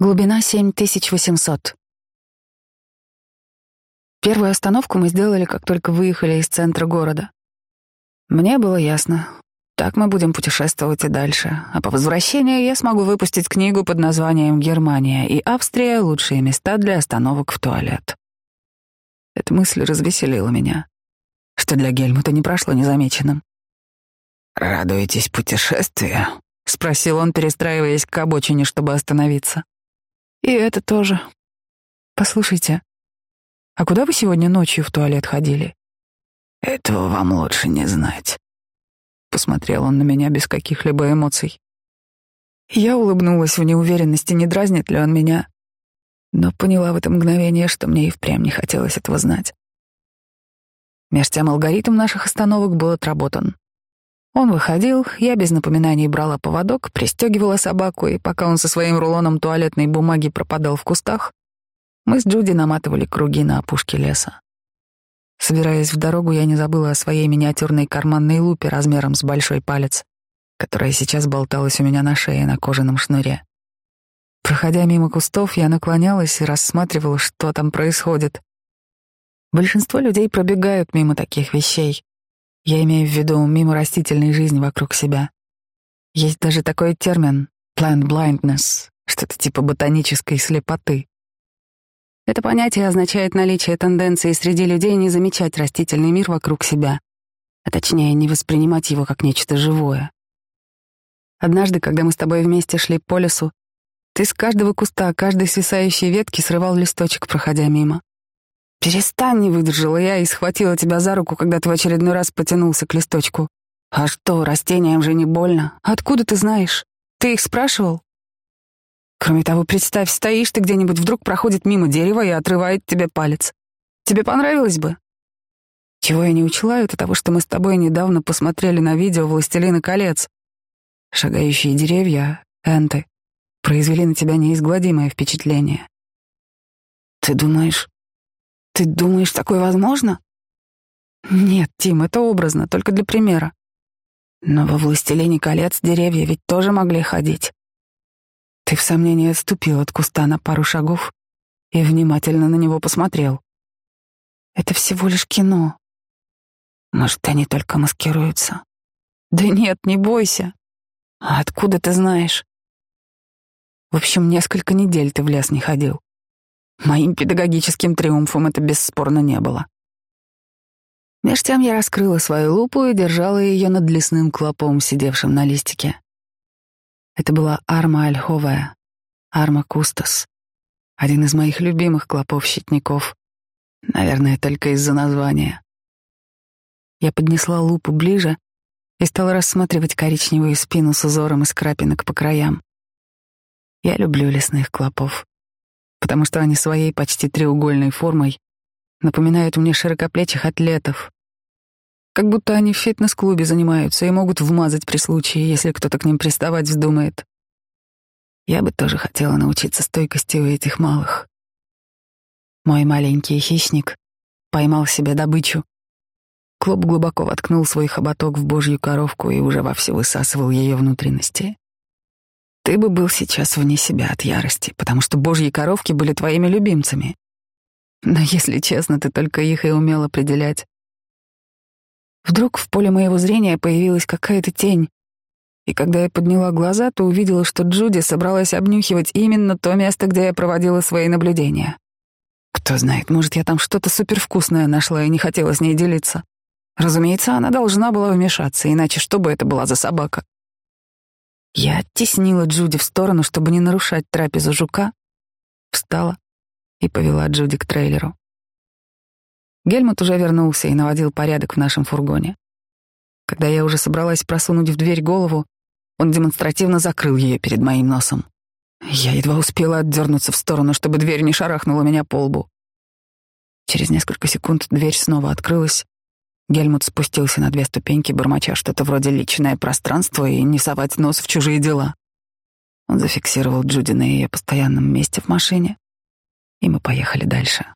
Глубина 7800. Первую остановку мы сделали, как только выехали из центра города. Мне было ясно, так мы будем путешествовать и дальше, а по возвращении я смогу выпустить книгу под названием «Германия и Австрия. Лучшие места для остановок в туалет». Эта мысль развеселила меня, что для Гельмута не прошло незамеченным. «Радуетесь путешествию?» — спросил он, перестраиваясь к обочине, чтобы остановиться. И это тоже. Послушайте, а куда вы сегодня ночью в туалет ходили? Этого вам лучше не знать. Посмотрел он на меня без каких-либо эмоций. Я улыбнулась в неуверенности, не дразнит ли он меня, но поняла в это мгновение, что мне и впрямь не хотелось этого знать. Меж тем алгоритм наших остановок был отработан. Он выходил, я без напоминаний брала поводок, пристегивала собаку, и пока он со своим рулоном туалетной бумаги пропадал в кустах, мы с Джуди наматывали круги на опушке леса. Собираясь в дорогу, я не забыла о своей миниатюрной карманной лупе размером с большой палец, которая сейчас болталась у меня на шее на кожаном шнуре. Проходя мимо кустов, я наклонялась и рассматривала, что там происходит. Большинство людей пробегают мимо таких вещей, я имею в виду мимо растительной жизни вокруг себя. Есть даже такой термин plant blindness, что-то типа ботанической слепоты. Это понятие означает наличие тенденции среди людей не замечать растительный мир вокруг себя, а точнее не воспринимать его как нечто живое. Однажды, когда мы с тобой вместе шли по лесу, ты с каждого куста, каждой свисающей ветки срывал листочек, проходя мимо. «Перестань!» — не выдержала я и схватила тебя за руку, когда ты в очередной раз потянулся к листочку. «А что, растениям же не больно? Откуда ты знаешь? Ты их спрашивал?» Кроме того, представь, стоишь ты где-нибудь, вдруг проходит мимо дерева и отрывает тебе палец. Тебе понравилось бы? Чего я не учла, это того, что мы с тобой недавно посмотрели на видео «Властелина колец». Шагающие деревья, энты, произвели на тебя неизгладимое впечатление. Ты думаешь, ты думаешь, такое возможно? Нет, Тим, это образно, только для примера. Но во «Властелине колец» деревья ведь тоже могли ходить. Ты в сомнении отступил от куста на пару шагов и внимательно на него посмотрел. Это всего лишь кино. Может, они только маскируются? Да нет, не бойся. А откуда ты знаешь? В общем, несколько недель ты в лес не ходил. Моим педагогическим триумфом это бесспорно не было. Меж тем я раскрыла свою лупу и держала ее над лесным клопом, сидевшим на листике. Это была арма ольховая, арма кустас, один из моих любимых клопов-щитников, наверное, только из-за названия. Я поднесла лупу ближе и стала рассматривать коричневую спину с узором из крапинок по краям. Я люблю лесных клопов потому что они своей почти треугольной формой напоминают мне широкоплечих атлетов. Как будто они в фитнес-клубе занимаются и могут вмазать при случае, если кто-то к ним приставать вздумает. Я бы тоже хотела научиться стойкости у этих малых. Мой маленький хищник поймал себе добычу. Клоп глубоко воткнул свой хоботок в божью коровку и уже вовсю высасывал ее внутренности. Ты бы был сейчас вне себя от ярости, потому что божьи коровки были твоими любимцами. Но, если честно, ты только их и умел определять. Вдруг в поле моего зрения появилась какая-то тень, и когда я подняла глаза, то увидела, что Джуди собралась обнюхивать именно то место, где я проводила свои наблюдения. Кто знает, может, я там что-то супервкусное нашла и не хотела с ней делиться. Разумеется, она должна была вмешаться, иначе что бы это была за собака? Я оттеснила Джуди в сторону, чтобы не нарушать трапезу жука, встала и повела Джуди к трейлеру. Гельмут уже вернулся и наводил порядок в нашем фургоне. Когда я уже собралась просунуть в дверь голову, он демонстративно закрыл ее перед моим носом. Я едва успела отдернуться в сторону, чтобы дверь не шарахнула меня по лбу. Через несколько секунд дверь снова открылась, Гельмут спустился на две ступеньки, бормоча что-то вроде личное пространство и не совать нос в чужие дела. Он зафиксировал Джуди на ее постоянном месте в машине, и мы поехали дальше.